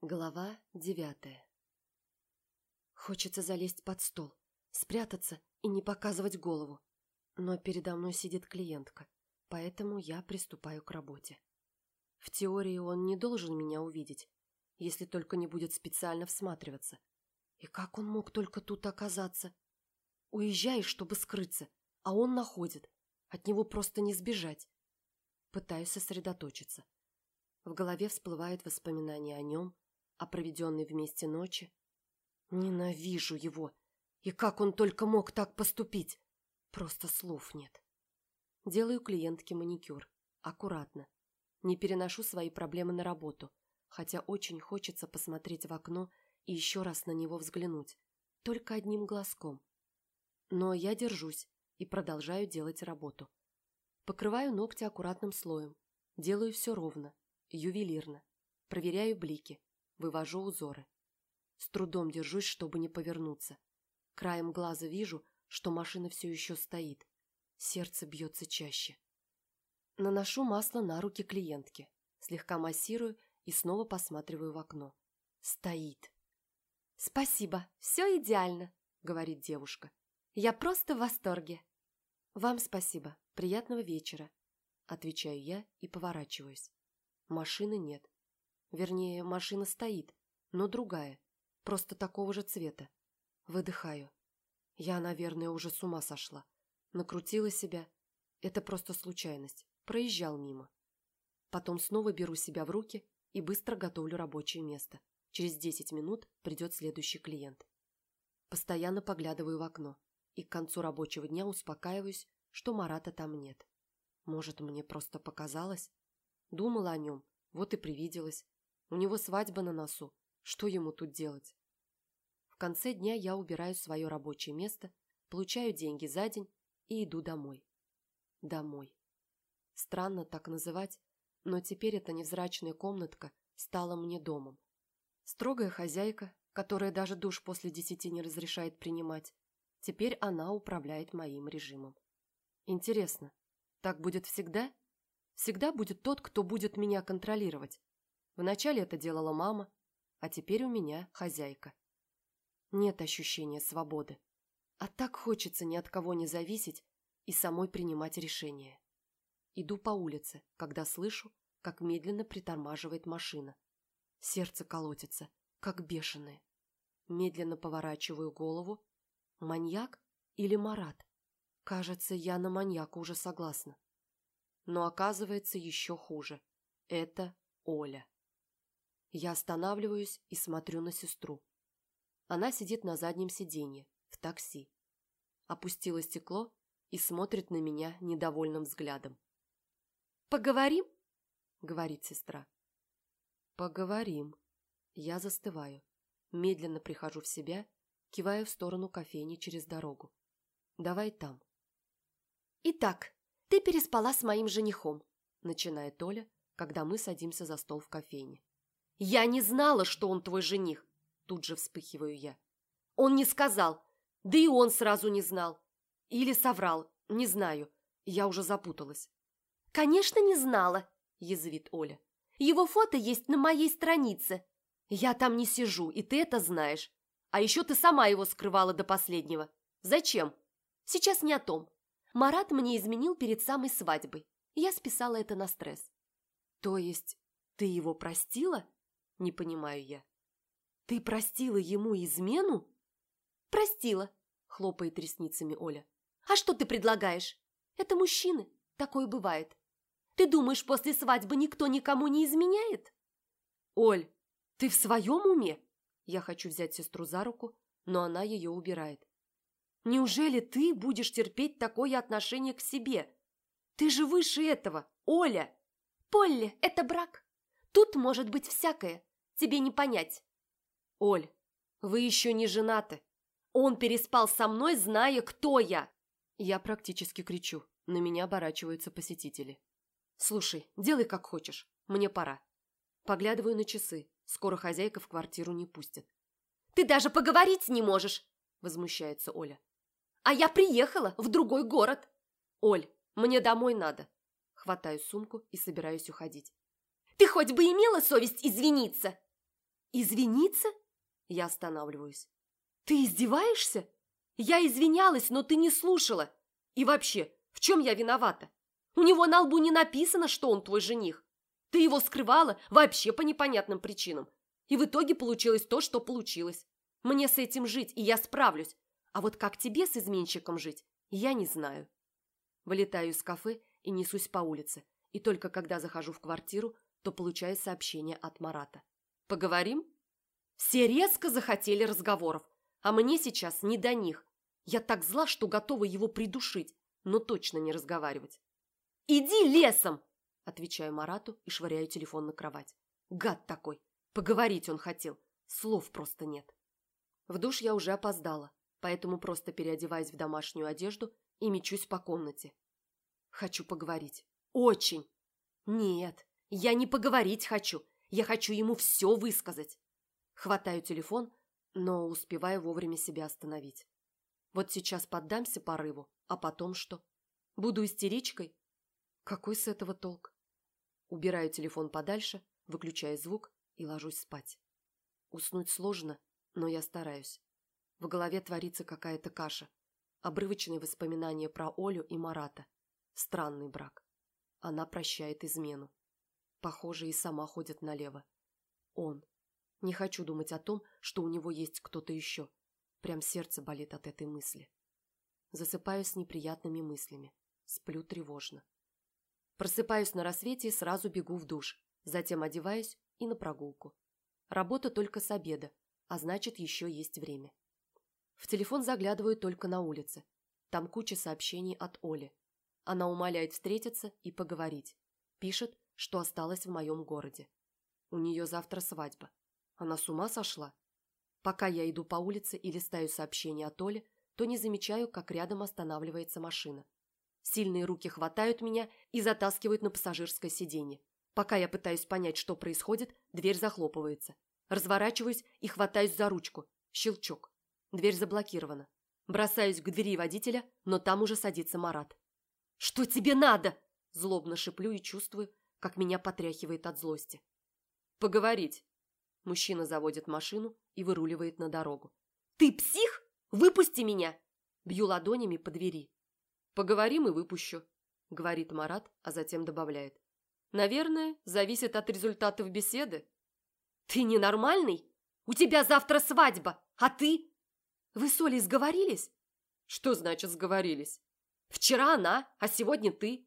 Глава девятая Хочется залезть под стол, спрятаться и не показывать голову. Но передо мной сидит клиентка, поэтому я приступаю к работе. В теории он не должен меня увидеть, если только не будет специально всматриваться. И как он мог только тут оказаться? Уезжаешь, чтобы скрыться, а он находит. От него просто не сбежать. Пытаюсь сосредоточиться. В голове всплывают воспоминания о нем, о проведенной вместе ночи. Ненавижу его. И как он только мог так поступить? Просто слов нет. Делаю клиентке маникюр. Аккуратно. Не переношу свои проблемы на работу, хотя очень хочется посмотреть в окно и еще раз на него взглянуть. Только одним глазком. Но я держусь и продолжаю делать работу. Покрываю ногти аккуратным слоем. Делаю все ровно, ювелирно. Проверяю блики, вывожу узоры. С трудом держусь, чтобы не повернуться. Краем глаза вижу, что машина все еще стоит. Сердце бьется чаще. Наношу масло на руки клиентки. Слегка массирую и снова посматриваю в окно. Стоит. «Спасибо, все идеально», — говорит девушка. «Я просто в восторге». «Вам спасибо. Приятного вечера», — отвечаю я и поворачиваюсь. Машины нет. Вернее, машина стоит, но другая, просто такого же цвета. Выдыхаю. Я, наверное, уже с ума сошла. Накрутила себя. Это просто случайность. Проезжал мимо. Потом снова беру себя в руки и быстро готовлю рабочее место. Через 10 минут придет следующий клиент. Постоянно поглядываю в окно и к концу рабочего дня успокаиваюсь, что Марата там нет. Может, мне просто показалось? Думала о нем, вот и привиделась. У него свадьба на носу. Что ему тут делать? В конце дня я убираю свое рабочее место, получаю деньги за день и иду домой. Домой. Странно так называть, но теперь эта невзрачная комнатка стала мне домом. Строгая хозяйка, которая даже душ после десяти не разрешает принимать, теперь она управляет моим режимом. Интересно, так будет всегда? Всегда будет тот, кто будет меня контролировать. Вначале это делала мама, а теперь у меня хозяйка. Нет ощущения свободы. А так хочется ни от кого не зависеть и самой принимать решения. Иду по улице, когда слышу, как медленно притормаживает машина. Сердце колотится, как бешеное. Медленно поворачиваю голову. Маньяк или Марат? Кажется, я на маньяка уже согласна. Но оказывается еще хуже. Это Оля. Я останавливаюсь и смотрю на сестру. Она сидит на заднем сиденье, в такси. Опустила стекло и смотрит на меня недовольным взглядом. «Поговорим?» — говорит сестра. «Поговорим». Я застываю, медленно прихожу в себя, кивая в сторону кофейни через дорогу. «Давай там». «Итак, ты переспала с моим женихом», – начинает Оля, когда мы садимся за стол в кофейне. «Я не знала, что он твой жених», – тут же вспыхиваю я. «Он не сказал, да и он сразу не знал. Или соврал, не знаю, я уже запуталась». «Конечно, не знала», – язвит Оля. «Его фото есть на моей странице. Я там не сижу, и ты это знаешь. А еще ты сама его скрывала до последнего. Зачем? Сейчас не о том. Марат мне изменил перед самой свадьбой. Я списала это на стресс. То есть ты его простила? Не понимаю я. Ты простила ему измену? Простила, хлопает ресницами Оля. А что ты предлагаешь? Это мужчины, такое бывает. Ты думаешь, после свадьбы никто никому не изменяет? Оль, ты в своем уме? Я хочу взять сестру за руку, но она ее убирает. Неужели ты будешь терпеть такое отношение к себе? Ты же выше этого, Оля!» «Полли, это брак. Тут может быть всякое. Тебе не понять». «Оль, вы еще не женаты. Он переспал со мной, зная, кто я!» Я практически кричу. На меня оборачиваются посетители. «Слушай, делай как хочешь. Мне пора». Поглядываю на часы. Скоро хозяйка в квартиру не пустит. «Ты даже поговорить не можешь!» Возмущается Оля. А я приехала в другой город. Оль, мне домой надо. Хватаю сумку и собираюсь уходить. Ты хоть бы имела совесть извиниться? Извиниться? Я останавливаюсь. Ты издеваешься? Я извинялась, но ты не слушала. И вообще, в чем я виновата? У него на лбу не написано, что он твой жених. Ты его скрывала вообще по непонятным причинам. И в итоге получилось то, что получилось. Мне с этим жить, и я справлюсь. А вот как тебе с изменщиком жить, я не знаю. Вылетаю из кафе и несусь по улице. И только когда захожу в квартиру, то получаю сообщение от Марата. «Поговорим?» Все резко захотели разговоров, а мне сейчас не до них. Я так зла, что готова его придушить, но точно не разговаривать. «Иди лесом!» – отвечаю Марату и швыряю телефон на кровать. Гад такой! Поговорить он хотел. Слов просто нет. В душ я уже опоздала, поэтому просто переодеваюсь в домашнюю одежду и мечусь по комнате. Хочу поговорить. Очень! Нет, я не поговорить хочу. Я хочу ему все высказать. Хватаю телефон, но успеваю вовремя себя остановить. Вот сейчас поддамся порыву, а потом что? Буду истеричкой? Какой с этого толк? Убираю телефон подальше, выключаю звук и ложусь спать. Уснуть сложно, но я стараюсь. В голове творится какая-то каша. Обрывочные воспоминания про Олю и Марата. Странный брак. Она прощает измену. Похоже, и сама ходит налево. Он. Не хочу думать о том, что у него есть кто-то еще. Прям сердце болит от этой мысли. Засыпаю с неприятными мыслями. Сплю тревожно. Просыпаюсь на рассвете и сразу бегу в душ. Затем одеваюсь и на прогулку. Работа только с обеда, а значит, еще есть время. В телефон заглядываю только на улице. Там куча сообщений от Оли. Она умоляет встретиться и поговорить. Пишет, что осталась в моем городе. У нее завтра свадьба. Она с ума сошла? Пока я иду по улице и листаю сообщения от Оли, то не замечаю, как рядом останавливается машина. Сильные руки хватают меня и затаскивают на пассажирское сиденье. Пока я пытаюсь понять, что происходит, дверь захлопывается. Разворачиваюсь и хватаюсь за ручку. Щелчок. Дверь заблокирована. Бросаюсь к двери водителя, но там уже садится Марат. «Что тебе надо?» Злобно шиплю и чувствую, как меня потряхивает от злости. «Поговорить». Мужчина заводит машину и выруливает на дорогу. «Ты псих? Выпусти меня!» Бью ладонями по двери. «Поговорим и выпущу», — говорит Марат, а затем добавляет. «Наверное, зависит от результатов беседы». «Ты ненормальный? У тебя завтра свадьба, а ты...» «Вы с Олей сговорились?» «Что значит сговорились?» «Вчера она, а сегодня ты».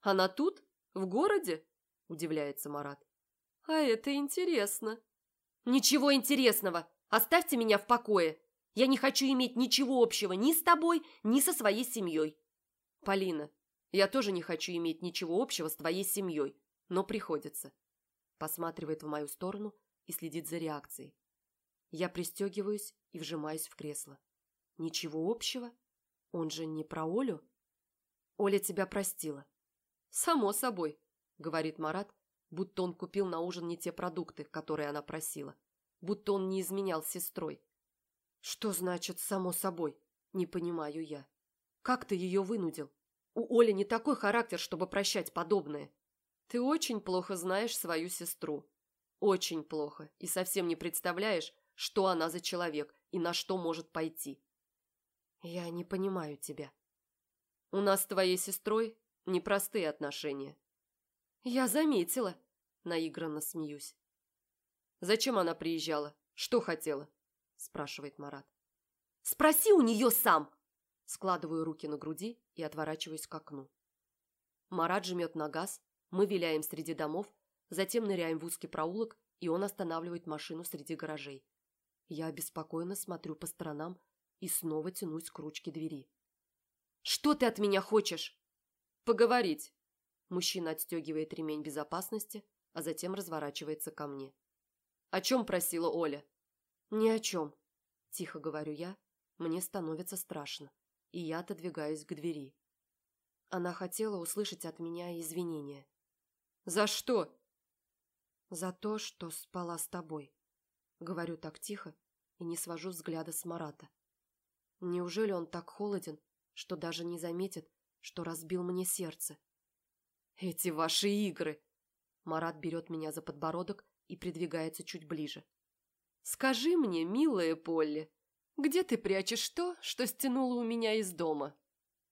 «Она тут?» «В городе?» – удивляется Марат. «А это интересно». «Ничего интересного! Оставьте меня в покое! Я не хочу иметь ничего общего ни с тобой, ни со своей семьей!» «Полина, я тоже не хочу иметь ничего общего с твоей семьей, но приходится». Посматривает в мою сторону и следит за реакцией. Я пристегиваюсь и вжимаюсь в кресло. «Ничего общего? Он же не про Олю?» «Оля тебя простила. «Само собой», — говорит Марат, будто он купил на ужин не те продукты, которые она просила, будто он не изменял сестрой. «Что значит «само собой»?» – не понимаю я. «Как ты ее вынудил? У Оли не такой характер, чтобы прощать подобное. Ты очень плохо знаешь свою сестру. Очень плохо, и совсем не представляешь, что она за человек и на что может пойти. Я не понимаю тебя. У нас с твоей сестрой Непростые отношения. Я заметила. Наигранно смеюсь. Зачем она приезжала? Что хотела? Спрашивает Марат. Спроси у нее сам. Складываю руки на груди и отворачиваюсь к окну. Марат жмет на газ, мы виляем среди домов, затем ныряем в узкий проулок, и он останавливает машину среди гаражей. Я обеспокоенно смотрю по сторонам и снова тянусь к ручке двери. «Что ты от меня хочешь?» «Поговорить». Мужчина отстегивает ремень безопасности, а затем разворачивается ко мне. «О чем просила Оля?» «Ни о чем», – тихо говорю я. Мне становится страшно, и я отодвигаюсь к двери. Она хотела услышать от меня извинения. «За что?» «За то, что спала с тобой», – говорю так тихо и не свожу взгляда с Марата. Неужели он так холоден, что даже не заметит, что разбил мне сердце. «Эти ваши игры!» Марат берет меня за подбородок и придвигается чуть ближе. Скажи мне, милая Полли, где ты прячешь то, что стянуло у меня из дома?»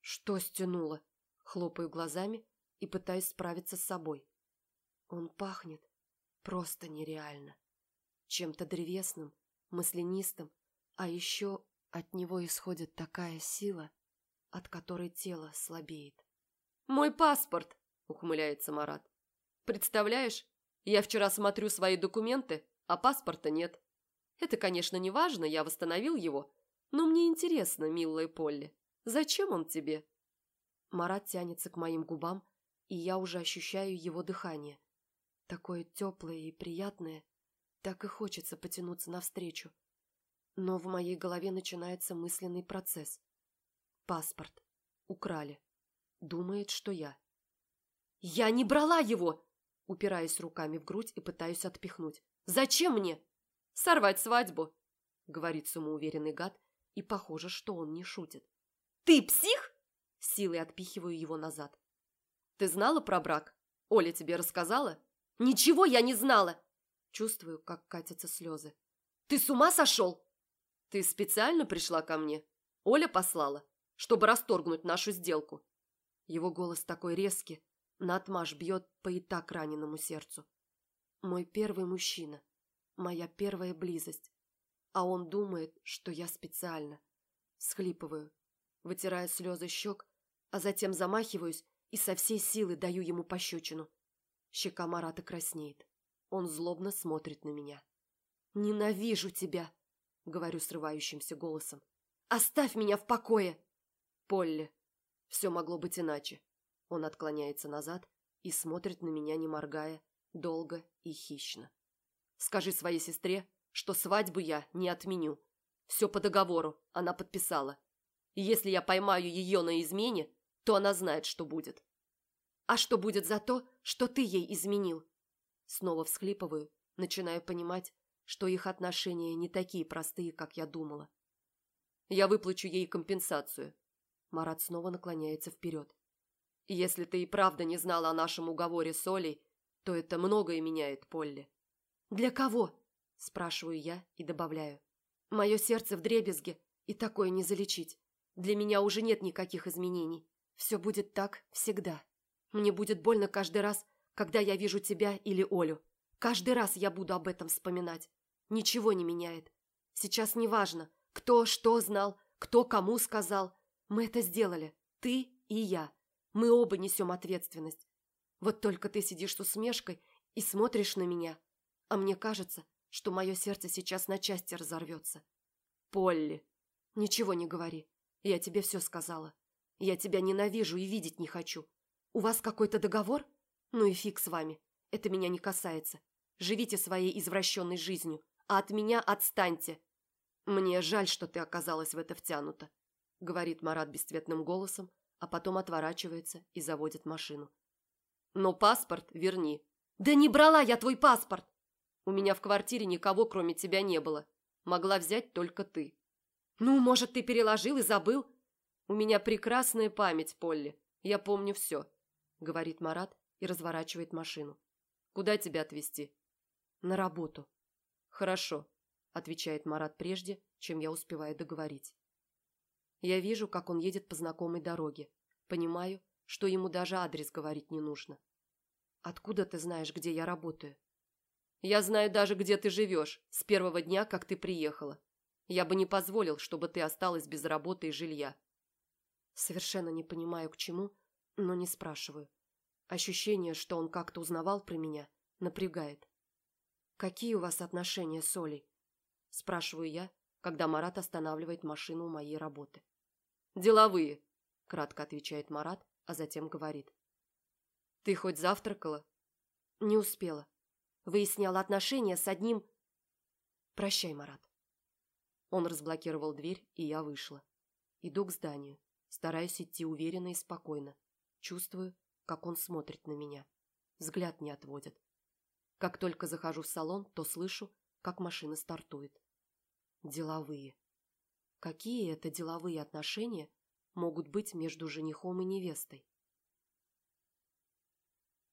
«Что стянуло?» Хлопаю глазами и пытаюсь справиться с собой. Он пахнет просто нереально. Чем-то древесным, маслянистым, а еще от него исходит такая сила, от которой тело слабеет. «Мой паспорт!» – ухмыляется Марат. «Представляешь, я вчера смотрю свои документы, а паспорта нет. Это, конечно, не важно, я восстановил его, но мне интересно, милая Полли, зачем он тебе?» Марат тянется к моим губам, и я уже ощущаю его дыхание. Такое теплое и приятное, так и хочется потянуться навстречу. Но в моей голове начинается мысленный процесс. Паспорт. Украли. Думает, что я. «Я не брала его!» Упираюсь руками в грудь и пытаюсь отпихнуть. «Зачем мне?» «Сорвать свадьбу!» Говорит самоуверенный гад, и похоже, что он не шутит. «Ты псих?» Силой отпихиваю его назад. «Ты знала про брак? Оля тебе рассказала?» «Ничего я не знала!» Чувствую, как катятся слезы. «Ты с ума сошел?» «Ты специально пришла ко мне? Оля послала, чтобы расторгнуть нашу сделку?» Его голос такой резкий, наотмашь бьет по и так раненому сердцу. Мой первый мужчина, моя первая близость. А он думает, что я специально. Схлипываю, вытирая слезы щек, а затем замахиваюсь и со всей силы даю ему пощечину. Щека Марата краснеет. Он злобно смотрит на меня. «Ненавижу тебя!» — говорю срывающимся голосом. «Оставь меня в покое!» «Полли, все могло быть иначе». Он отклоняется назад и смотрит на меня, не моргая, долго и хищно. «Скажи своей сестре, что свадьбу я не отменю. Все по договору, она подписала. И если я поймаю ее на измене, то она знает, что будет. А что будет за то, что ты ей изменил? Снова всхлипываю, начинаю понимать, что их отношения не такие простые, как я думала. Я выплачу ей компенсацию. Марат снова наклоняется вперед. Если ты и правда не знала о нашем уговоре с Олей, то это многое меняет, Полли. Для кого? Спрашиваю я и добавляю. Мое сердце в дребезге, и такое не залечить. Для меня уже нет никаких изменений. Все будет так всегда. Мне будет больно каждый раз, когда я вижу тебя или Олю. Каждый раз я буду об этом вспоминать. Ничего не меняет. Сейчас не важно, кто что знал, кто кому сказал. Мы это сделали. Ты и я. Мы оба несем ответственность. Вот только ты сидишь с усмешкой и смотришь на меня. А мне кажется, что мое сердце сейчас на части разорвется. Полли, ничего не говори. Я тебе все сказала. Я тебя ненавижу и видеть не хочу. У вас какой-то договор? Ну и фиг с вами. Это меня не касается. Живите своей извращенной жизнью, а от меня отстаньте. Мне жаль, что ты оказалась в это втянута, говорит Марат бесцветным голосом, а потом отворачивается и заводит машину. Но паспорт верни. Да не брала я твой паспорт! У меня в квартире никого, кроме тебя, не было. Могла взять только ты. «Ну, может, ты переложил и забыл?» «У меня прекрасная память, Полли. Я помню все», — говорит Марат и разворачивает машину. «Куда тебя отвезти?» «На работу». «Хорошо», — отвечает Марат прежде, чем я успеваю договорить. Я вижу, как он едет по знакомой дороге. Понимаю, что ему даже адрес говорить не нужно. «Откуда ты знаешь, где я работаю?» «Я знаю даже, где ты живешь, с первого дня, как ты приехала. Я бы не позволил, чтобы ты осталась без работы и жилья. Совершенно не понимаю, к чему, но не спрашиваю. Ощущение, что он как-то узнавал про меня, напрягает. «Какие у вас отношения с Олей?» Спрашиваю я, когда Марат останавливает машину у моей работы. «Деловые», — кратко отвечает Марат, а затем говорит. «Ты хоть завтракала?» «Не успела. Выясняла отношения с одним...» «Прощай, Марат». Он разблокировал дверь, и я вышла. Иду к зданию, стараюсь идти уверенно и спокойно. Чувствую, как он смотрит на меня. Взгляд не отводит. Как только захожу в салон, то слышу, как машина стартует. Деловые. Какие это деловые отношения могут быть между женихом и невестой?